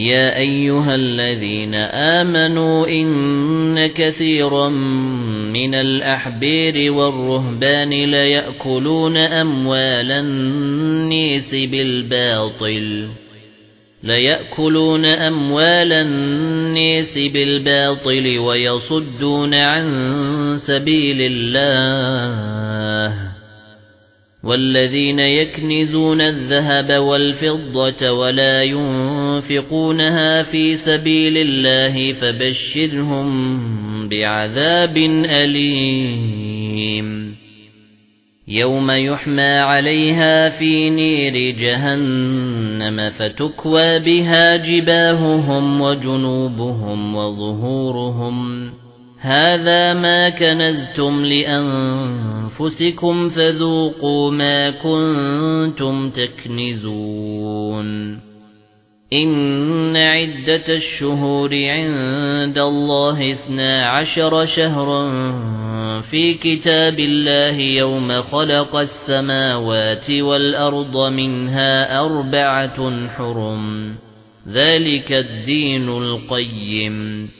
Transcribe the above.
يا ايها الذين امنوا ان كثيرا من الاحبار والرهبان لا ياكلون اموال الناس بالباطل لا ياكلون اموال الناس بالباطل ويصدون عن سبيل الله والذين يكنزون الذهب والفضة ولا ينفقونها في سبيل الله فبشرهم بعذاب أليم. يوم يحمى عليها في نير جهنم فتكوى بها جباههم وجنوبهم وظهورهم. هذا ما كنزتم لأنفسكم فذوقوا ما كنتم تكنزون. إن عدة الشهور عند الله اثنا عشر شهرا في كتاب الله يوم خلق السماوات والأرض منها أربعة حرم. ذلك الدين القيم.